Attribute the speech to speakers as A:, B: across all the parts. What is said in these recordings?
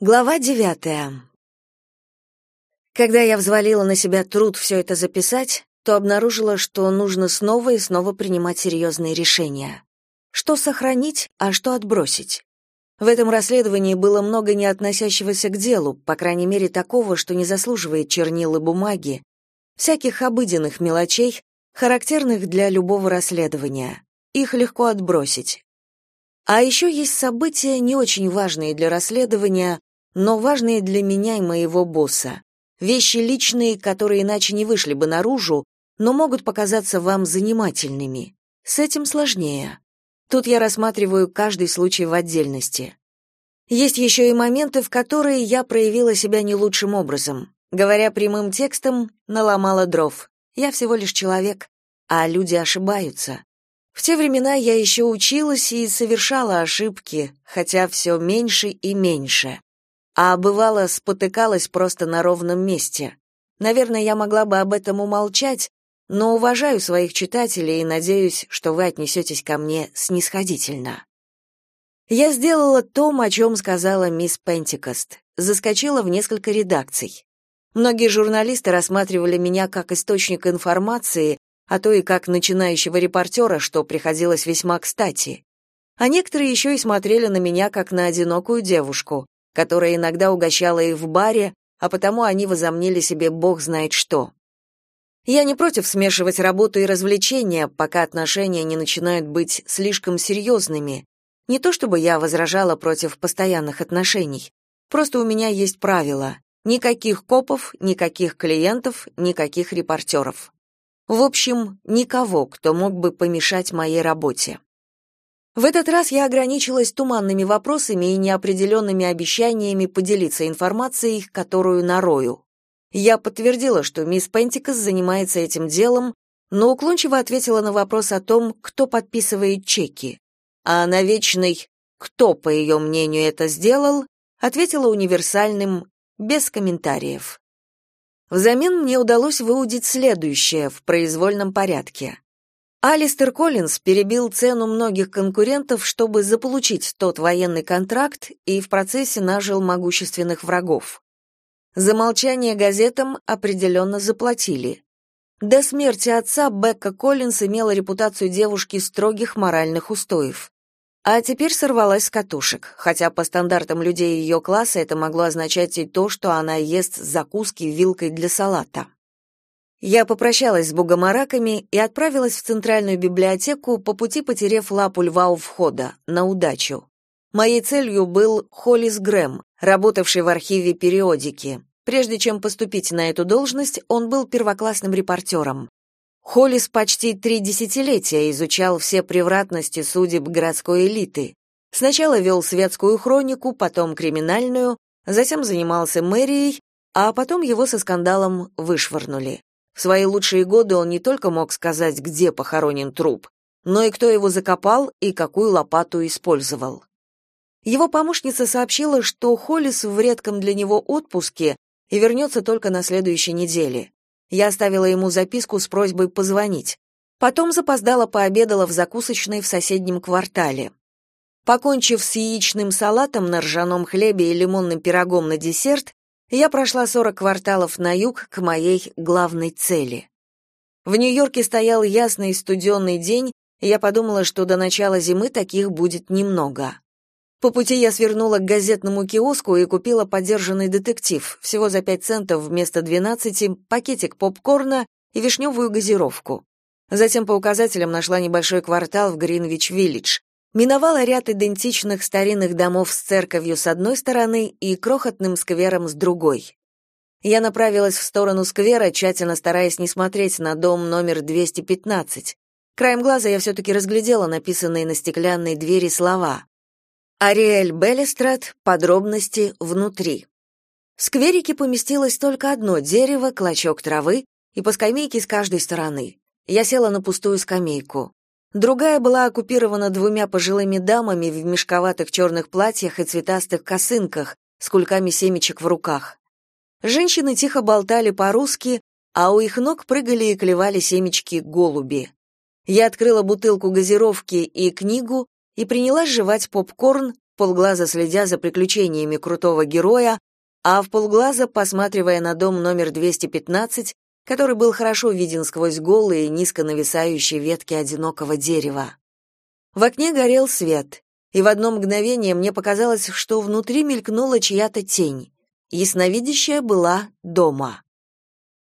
A: Глава девятая. Когда я взвалила на себя труд все это записать, то обнаружила, что нужно снова и снова принимать серьезные решения. Что сохранить, а что отбросить? В этом расследовании было много не относящегося к делу, по крайней мере такого, что не заслуживает чернил и бумаги, всяких обыденных мелочей, характерных для любого расследования. Их легко отбросить. А еще есть события, не очень важные для расследования, но важные для меня и моего босса. Вещи личные, которые иначе не вышли бы наружу, но могут показаться вам занимательными. С этим сложнее. Тут я рассматриваю каждый случай в отдельности. Есть еще и моменты, в которые я проявила себя не лучшим образом. Говоря прямым текстом, наломала дров. Я всего лишь человек, а люди ошибаются. В те времена я еще училась и совершала ошибки, хотя все меньше и меньше а бывало спотыкалась просто на ровном месте. Наверное, я могла бы об этом умолчать, но уважаю своих читателей и надеюсь, что вы отнесетесь ко мне снисходительно. Я сделала то, о чем сказала мисс Пентикост. Заскочила в несколько редакций. Многие журналисты рассматривали меня как источник информации, а то и как начинающего репортера, что приходилось весьма кстати. А некоторые еще и смотрели на меня как на одинокую девушку, которая иногда угощала их в баре, а потому они возомнили себе бог знает что. Я не против смешивать работу и развлечения, пока отношения не начинают быть слишком серьезными. Не то чтобы я возражала против постоянных отношений. Просто у меня есть правило. Никаких копов, никаких клиентов, никаких репортеров. В общем, никого, кто мог бы помешать моей работе. В этот раз я ограничилась туманными вопросами и неопределенными обещаниями поделиться информацией, которую нарою. Я подтвердила, что мисс Пентикас занимается этим делом, но уклончиво ответила на вопрос о том, кто подписывает чеки. А на вечный «кто, по ее мнению, это сделал?» ответила универсальным «без комментариев». Взамен мне удалось выудить следующее в произвольном порядке. Алистер Коллинз перебил цену многих конкурентов, чтобы заполучить тот военный контракт и в процессе нажил могущественных врагов. За молчание газетам определенно заплатили. До смерти отца Бекка Коллинз имела репутацию девушки строгих моральных устоев. А теперь сорвалась с катушек, хотя по стандартам людей ее класса это могло означать и то, что она ест закуски вилкой для салата. Я попрощалась с богомараками и отправилась в центральную библиотеку, по пути потерев лапу льва у входа, на удачу. Моей целью был Холлис Грэм, работавший в архиве периодики. Прежде чем поступить на эту должность, он был первоклассным репортером. Холлис почти три десятилетия изучал все превратности судеб городской элиты. Сначала вел светскую хронику, потом криминальную, затем занимался мэрией, а потом его со скандалом вышвырнули. В свои лучшие годы он не только мог сказать, где похоронен труп, но и кто его закопал и какую лопату использовал. Его помощница сообщила, что Холлис в редком для него отпуске и вернется только на следующей неделе. Я оставила ему записку с просьбой позвонить. Потом запоздала пообедала в закусочной в соседнем квартале. Покончив с яичным салатом на ржаном хлебе и лимонным пирогом на десерт, я прошла 40 кварталов на юг к моей главной цели. В Нью-Йорке стоял ясный студенный день, и я подумала, что до начала зимы таких будет немного. По пути я свернула к газетному киоску и купила подержанный детектив, всего за 5 центов вместо 12, пакетик попкорна и вишневую газировку. Затем по указателям нашла небольшой квартал в Гринвич-Виллидж, Миновала ряд идентичных старинных домов с церковью с одной стороны и крохотным сквером с другой. Я направилась в сторону сквера, тщательно стараясь не смотреть на дом номер 215. Краем глаза я все-таки разглядела написанные на стеклянной двери слова. «Ариэль Беллистрат. Подробности внутри». В скверике поместилось только одно дерево, клочок травы и по скамейке с каждой стороны. Я села на пустую скамейку. Другая была оккупирована двумя пожилыми дамами в мешковатых черных платьях и цветастых косынках с кульками семечек в руках. Женщины тихо болтали по-русски, а у их ног прыгали и клевали семечки голуби. Я открыла бутылку газировки и книгу и принялась жевать попкорн, полглаза следя за приключениями крутого героя, а в полглаза посматривая на дом номер 215, который был хорошо виден сквозь голые, низко нависающие ветки одинокого дерева. В окне горел свет, и в одно мгновение мне показалось, что внутри мелькнула чья-то тень. Ясновидящая была дома.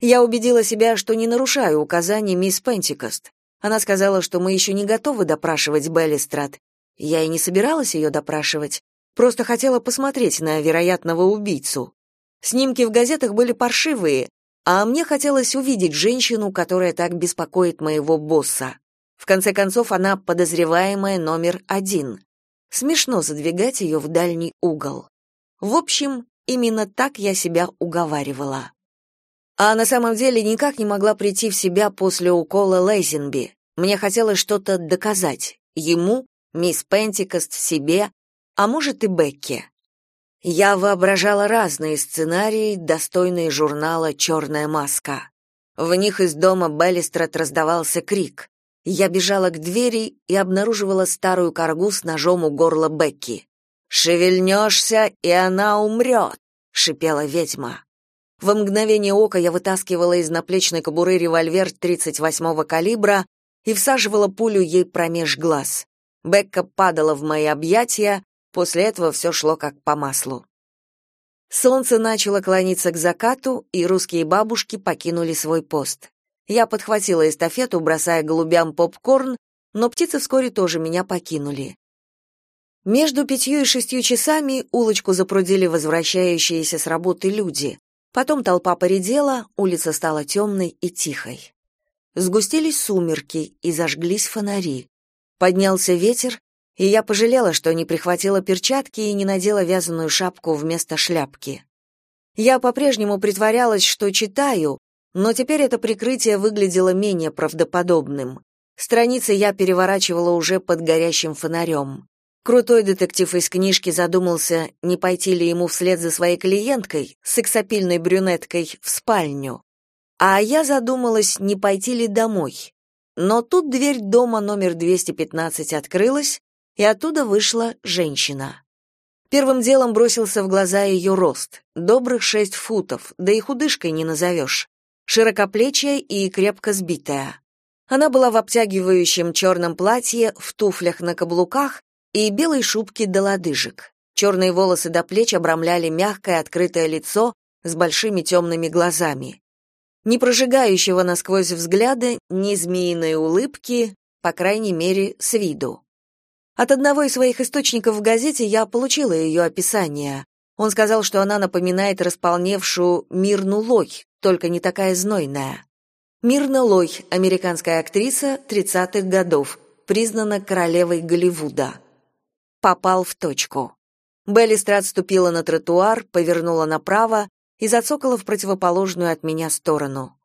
A: Я убедила себя, что не нарушаю указаний мисс Пентикост. Она сказала, что мы еще не готовы допрашивать Беллистрат. Я и не собиралась ее допрашивать, просто хотела посмотреть на вероятного убийцу. Снимки в газетах были паршивые, а мне хотелось увидеть женщину, которая так беспокоит моего босса. В конце концов, она подозреваемая номер один. Смешно задвигать ее в дальний угол. В общем, именно так я себя уговаривала. А на самом деле никак не могла прийти в себя после укола Лейзенби. Мне хотелось что-то доказать. Ему, мисс Пентикост, себе, а может и Бекке. Я воображала разные сценарии, достойные журнала «Черная маска». В них из дома Беллистрат раздавался крик. Я бежала к двери и обнаруживала старую коргу с ножом у горла Бекки. «Шевельнешься, и она умрет!» — шипела ведьма. Во мгновение ока я вытаскивала из наплечной кобуры револьвер 38-го калибра и всаживала пулю ей промеж глаз. Бекка падала в мои объятия, После этого все шло как по маслу. Солнце начало клониться к закату, и русские бабушки покинули свой пост. Я подхватила эстафету, бросая голубям попкорн, но птицы вскоре тоже меня покинули. Между пятью и шестью часами улочку запрудили возвращающиеся с работы люди. Потом толпа поредела, улица стала темной и тихой. Сгустились сумерки и зажглись фонари. Поднялся ветер, и я пожалела, что не прихватила перчатки и не надела вязаную шапку вместо шляпки. Я по-прежнему притворялась, что читаю, но теперь это прикрытие выглядело менее правдоподобным. Страницы я переворачивала уже под горящим фонарем. Крутой детектив из книжки задумался, не пойти ли ему вслед за своей клиенткой, сексапильной брюнеткой, в спальню. А я задумалась, не пойти ли домой. Но тут дверь дома номер 215 открылась, и оттуда вышла женщина. Первым делом бросился в глаза ее рост, добрых шесть футов, да и худышкой не назовешь, широкоплечья и крепко сбитая. Она была в обтягивающем черном платье, в туфлях на каблуках и белой шубке до лодыжек. Черные волосы до плеч обрамляли мягкое открытое лицо с большими темными глазами. Не прожигающего насквозь взгляда, ни змеиной улыбки, по крайней мере, с виду. От одного из своих источников в газете я получила ее описание. Он сказал, что она напоминает располневшую Мирну Лой, только не такая знойная. Мирна Лой, американская актриса 30-х годов, признана королевой Голливуда. Попал в точку. Беллистрат ступила на тротуар, повернула направо и зацокала в противоположную от меня сторону.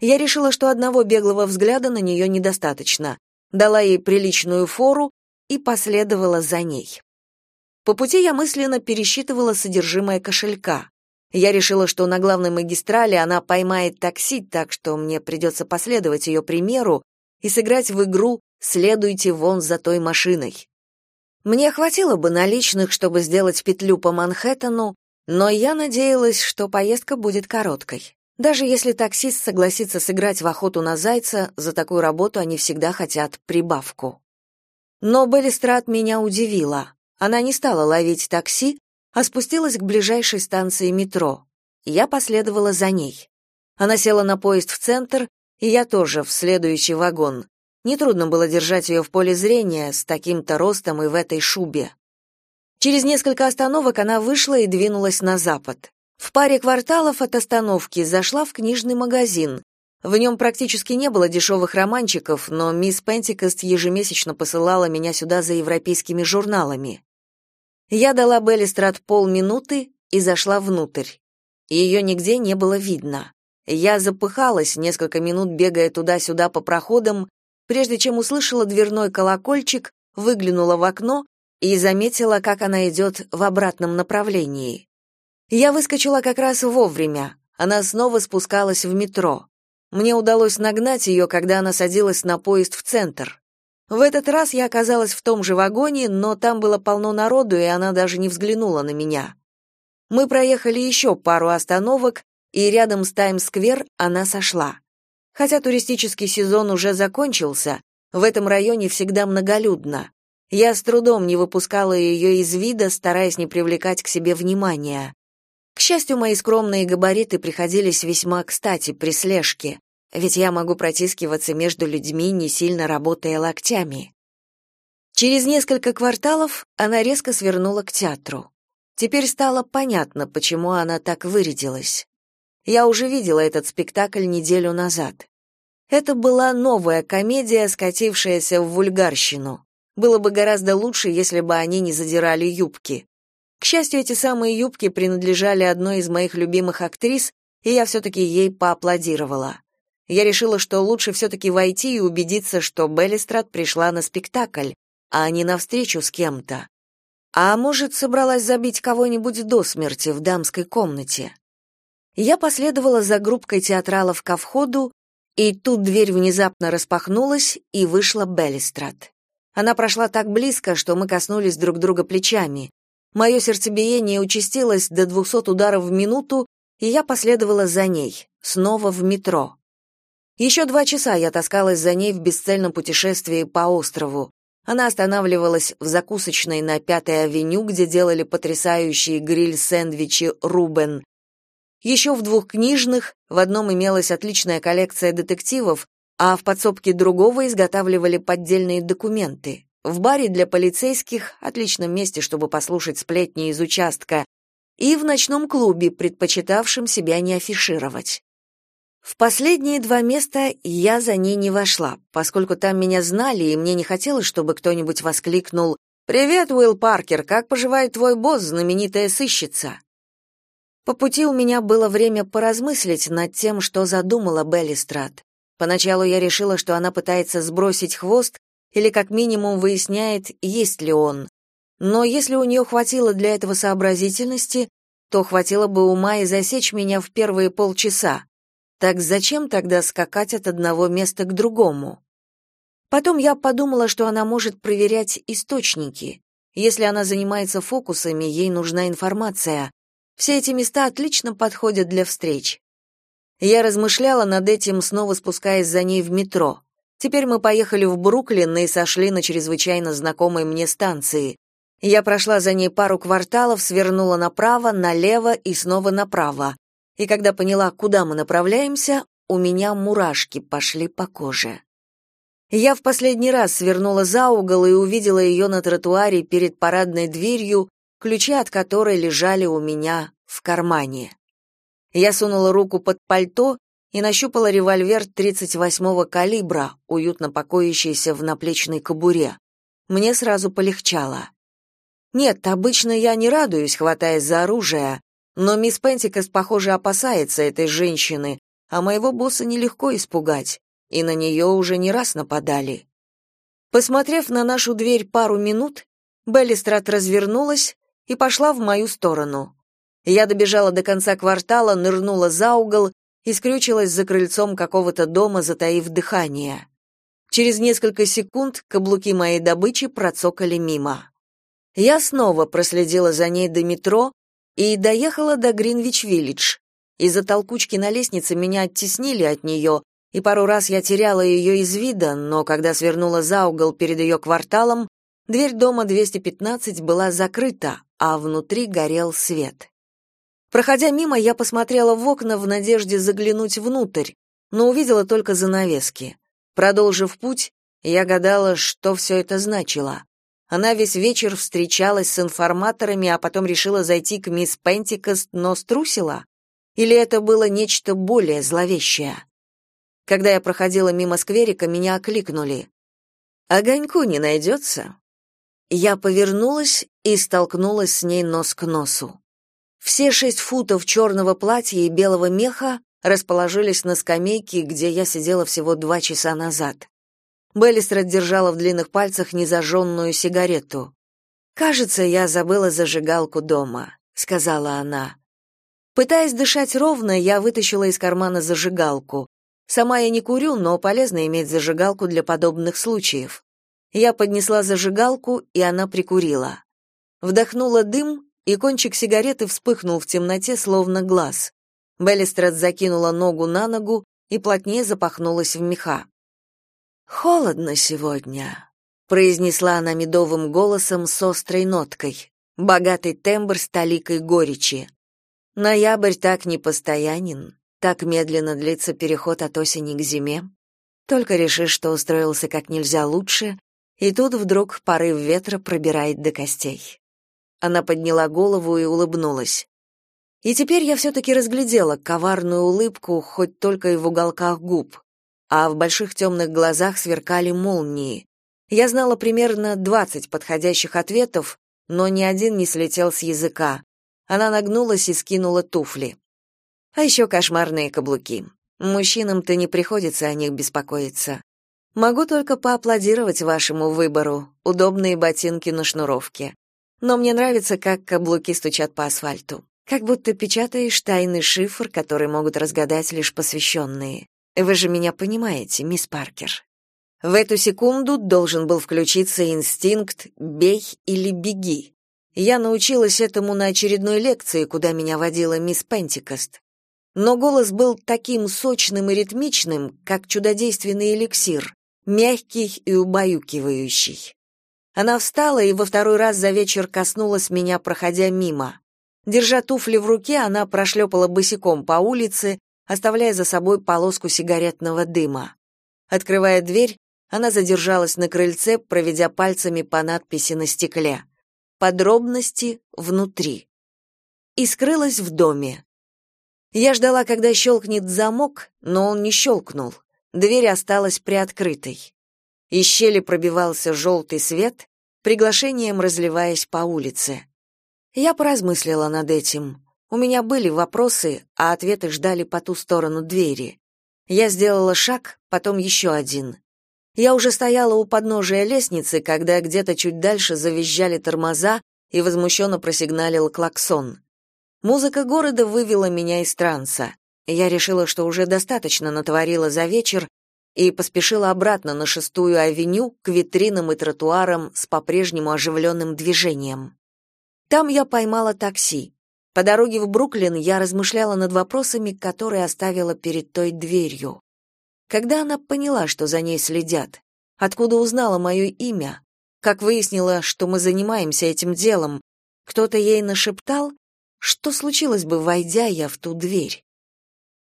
A: Я решила, что одного беглого взгляда на нее недостаточно. Дала ей приличную фору и последовала за ней. По пути я мысленно пересчитывала содержимое кошелька. Я решила, что на главной магистрали она поймает такси, так что мне придется последовать ее примеру и сыграть в игру «Следуйте вон за той машиной». Мне хватило бы наличных, чтобы сделать петлю по Манхэттену, но я надеялась, что поездка будет короткой. Даже если таксист согласится сыграть в охоту на зайца, за такую работу они всегда хотят прибавку. Но Беллистрат меня удивила. Она не стала ловить такси, а спустилась к ближайшей станции метро. Я последовала за ней. Она села на поезд в центр, и я тоже в следующий вагон. Нетрудно было держать ее в поле зрения с таким-то ростом и в этой шубе. Через несколько остановок она вышла и двинулась на запад. В паре кварталов от остановки зашла в книжный магазин, в нем практически не было дешевых романчиков, но мисс Пентикост ежемесячно посылала меня сюда за европейскими журналами. Я дала Беллистрат полминуты и зашла внутрь. Ее нигде не было видно. Я запыхалась, несколько минут бегая туда-сюда по проходам, прежде чем услышала дверной колокольчик, выглянула в окно и заметила, как она идет в обратном направлении. Я выскочила как раз вовремя. Она снова спускалась в метро. Мне удалось нагнать ее, когда она садилась на поезд в центр. В этот раз я оказалась в том же вагоне, но там было полно народу, и она даже не взглянула на меня. Мы проехали еще пару остановок, и рядом с Таймс-сквер она сошла. Хотя туристический сезон уже закончился, в этом районе всегда многолюдно. Я с трудом не выпускала ее из вида, стараясь не привлекать к себе внимания. К счастью, мои скромные габариты приходились весьма кстати при слежке, ведь я могу протискиваться между людьми, не сильно работая локтями. Через несколько кварталов она резко свернула к театру. Теперь стало понятно, почему она так вырядилась. Я уже видела этот спектакль неделю назад. Это была новая комедия, скатившаяся в вульгарщину. Было бы гораздо лучше, если бы они не задирали юбки. К счастью, эти самые юбки принадлежали одной из моих любимых актрис, и я все-таки ей поаплодировала. Я решила, что лучше все-таки войти и убедиться, что Беллистрат пришла на спектакль, а не на встречу с кем-то. А может, собралась забить кого-нибудь до смерти в дамской комнате. Я последовала за группкой театралов ко входу, и тут дверь внезапно распахнулась, и вышла Беллистрат. Она прошла так близко, что мы коснулись друг друга плечами. Мое сердцебиение участилось до двухсот ударов в минуту, и я последовала за ней, снова в метро. Еще два часа я таскалась за ней в бесцельном путешествии по острову. Она останавливалась в закусочной на Пятой авеню, где делали потрясающие гриль-сэндвичи «Рубен». Еще в двух книжных, в одном имелась отличная коллекция детективов, а в подсобке другого изготавливали поддельные документы. В баре для полицейских, отличном месте, чтобы послушать сплетни из участка, и в ночном клубе, предпочитавшем себя не афишировать. В последние два места я за ней не вошла, поскольку там меня знали, и мне не хотелось, чтобы кто-нибудь воскликнул «Привет, Уилл Паркер, как поживает твой босс, знаменитая сыщица?» По пути у меня было время поразмыслить над тем, что задумала Беллистрат. Поначалу я решила, что она пытается сбросить хвост или как минимум выясняет, есть ли он. Но если у нее хватило для этого сообразительности, то хватило бы ума и засечь меня в первые полчаса. Так зачем тогда скакать от одного места к другому? Потом я подумала, что она может проверять источники. Если она занимается фокусами, ей нужна информация. Все эти места отлично подходят для встреч. Я размышляла над этим, снова спускаясь за ней в метро. Теперь мы поехали в Бруклин и сошли на чрезвычайно знакомой мне станции. Я прошла за ней пару кварталов, свернула направо, налево и снова направо и когда поняла, куда мы направляемся, у меня мурашки пошли по коже. Я в последний раз свернула за угол и увидела ее на тротуаре перед парадной дверью, ключи от которой лежали у меня в кармане. Я сунула руку под пальто и нащупала револьвер 38-го калибра, уютно покоящийся в наплечной кобуре. Мне сразу полегчало. Нет, обычно я не радуюсь, хватаясь за оружие, но мисс Пентикас, похоже, опасается этой женщины, а моего босса нелегко испугать, и на нее уже не раз нападали. Посмотрев на нашу дверь пару минут, Беллистрат развернулась и пошла в мою сторону. Я добежала до конца квартала, нырнула за угол и скрючилась за крыльцом какого-то дома, затаив дыхание. Через несколько секунд каблуки моей добычи процокали мимо. Я снова проследила за ней до метро, и доехала до Гринвич-Виллидж. Из-за толкучки на лестнице меня оттеснили от нее, и пару раз я теряла ее из вида, но когда свернула за угол перед ее кварталом, дверь дома 215 была закрыта, а внутри горел свет. Проходя мимо, я посмотрела в окна в надежде заглянуть внутрь, но увидела только занавески. Продолжив путь, я гадала, что все это значило. Она весь вечер встречалась с информаторами, а потом решила зайти к мисс Пентикост, но струсила? Или это было нечто более зловещее? Когда я проходила мимо скверика, меня окликнули. «Огоньку не найдется?» Я повернулась и столкнулась с ней нос к носу. Все шесть футов черного платья и белого меха расположились на скамейке, где я сидела всего два часа назад. Беллистрад держала в длинных пальцах незажженную сигарету. «Кажется, я забыла зажигалку дома», — сказала она. Пытаясь дышать ровно, я вытащила из кармана зажигалку. Сама я не курю, но полезно иметь зажигалку для подобных случаев. Я поднесла зажигалку, и она прикурила. Вдохнула дым, и кончик сигареты вспыхнул в темноте, словно глаз. Беллистрат закинула ногу на ногу и плотнее запахнулась в меха. «Холодно сегодня», — произнесла она медовым голосом с острой ноткой, богатый тембр с толикой горечи. «Ноябрь так непостоянен, так медленно длится переход от осени к зиме. Только решишь, что устроился как нельзя лучше, и тут вдруг порыв ветра пробирает до костей». Она подняла голову и улыбнулась. И теперь я все-таки разглядела коварную улыбку, хоть только и в уголках губ, а в больших темных глазах сверкали молнии. Я знала примерно двадцать подходящих ответов, но ни один не слетел с языка. Она нагнулась и скинула туфли. А еще кошмарные каблуки. Мужчинам-то не приходится о них беспокоиться. Могу только поаплодировать вашему выбору. Удобные ботинки на шнуровке. Но мне нравится, как каблуки стучат по асфальту. Как будто печатаешь тайный шифр, который могут разгадать лишь посвященные. Вы же меня понимаете, мисс Паркер. В эту секунду должен был включиться инстинкт «бей или беги». Я научилась этому на очередной лекции, куда меня водила мисс Пентикост. Но голос был таким сочным и ритмичным, как чудодейственный эликсир, мягкий и убаюкивающий. Она встала и во второй раз за вечер коснулась меня, проходя мимо. Держа туфли в руке, она прошлепала босиком по улице, оставляя за собой полоску сигаретного дыма. Открывая дверь, она задержалась на крыльце, проведя пальцами по надписи на стекле. Подробности внутри. И скрылась в доме. Я ждала, когда щелкнет замок, но он не щелкнул. Дверь осталась приоткрытой. Из щели пробивался желтый свет, приглашением разливаясь по улице. Я поразмыслила над этим. У меня были вопросы, а ответы ждали по ту сторону двери. Я сделала шаг, потом еще один. Я уже стояла у подножия лестницы, когда где-то чуть дальше завизжали тормоза и возмущенно просигналил клаксон. Музыка города вывела меня из транса. Я решила, что уже достаточно натворила за вечер, и поспешила обратно на шестую авеню к витринам и тротуарам с по-прежнему оживленным движением. Там я поймала такси. По дороге в Бруклин я размышляла над вопросами, которые оставила перед той дверью. Когда она поняла, что за ней следят? Откуда узнала мое имя? Как выяснила, что мы занимаемся этим делом? Кто-то ей нашептал? Что случилось бы, войдя я в ту дверь?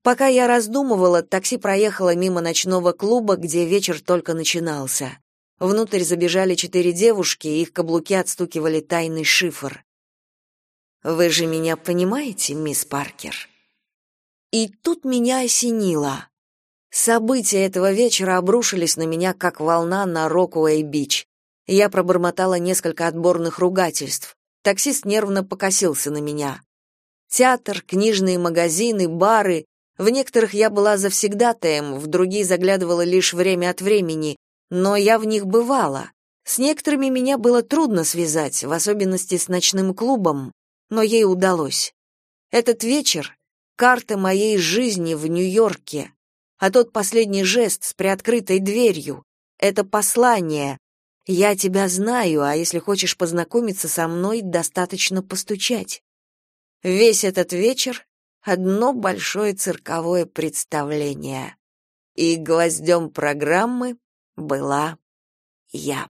A: Пока я раздумывала, такси проехало мимо ночного клуба, где вечер только начинался. Внутрь забежали четыре девушки, их каблуки отстукивали тайный шифр. Вы же меня понимаете, мисс Паркер? И тут меня осенило. События этого вечера обрушились на меня как волна на Рокуэй-Бич. Я пробормотала несколько отборных ругательств. Таксист нервно покосился на меня. Театр, книжные магазины, бары. В некоторых я была завсегдатаем, в другие заглядывала лишь время от времени, но я в них бывала. С некоторыми меня было трудно связать, в особенности с ночным клубом, но ей удалось. Этот вечер — карта моей жизни в Нью-Йорке, а тот последний жест с приоткрытой дверью — это послание. Я тебя знаю, а если хочешь познакомиться со мной, достаточно постучать. Весь этот вечер — одно большое цирковое представление. И гвоздем программы была я.